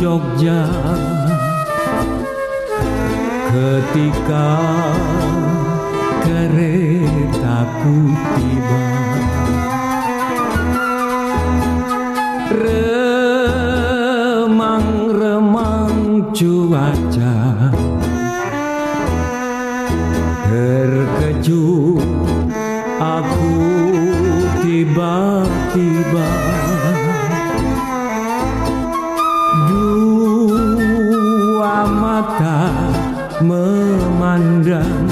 Jogja. Ketika keretaku tiba remang-remang cuaca terkejut aku tiba-tiba memandang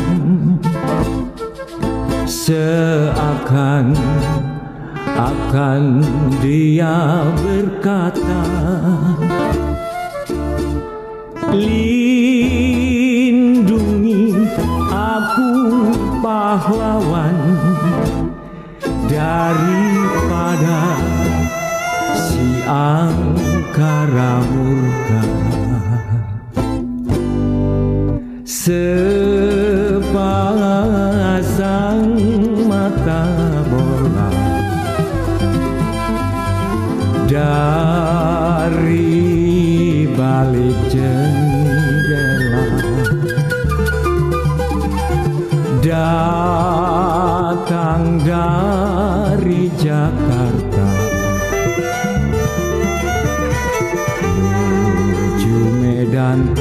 seakan akan dia berkata Lindungi aku pahlawan Daripada Sepasang mata bola. Dari balik jendela. Datang dari Jakarta. Menuju Medan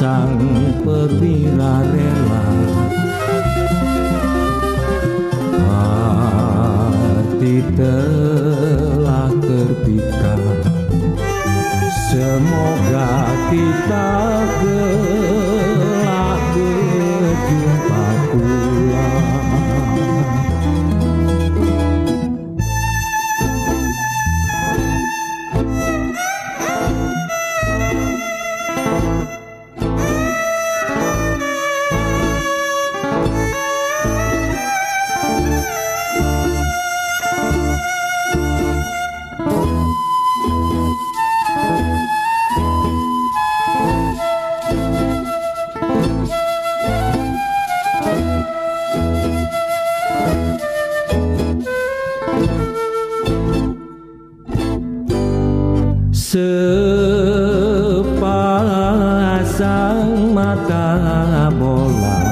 sang perwira rela. Hati telah Sepasang mata bola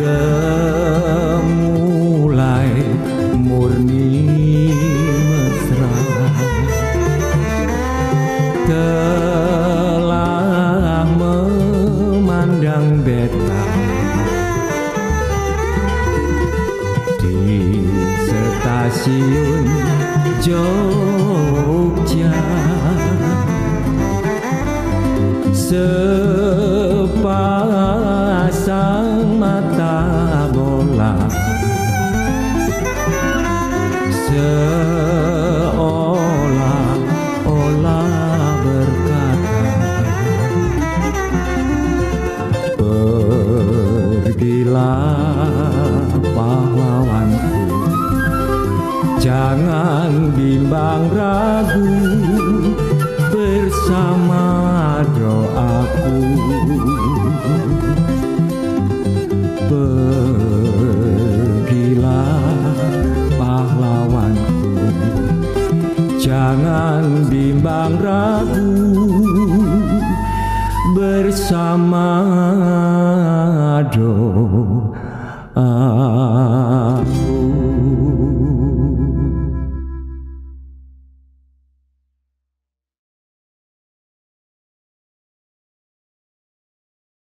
Gemulai murni mesra. Telah memandang beta. Di stasiun Jogja sepasang ragu Bersama doaku. Pergilah pahlawanku Jangan bimbang ragu Bersama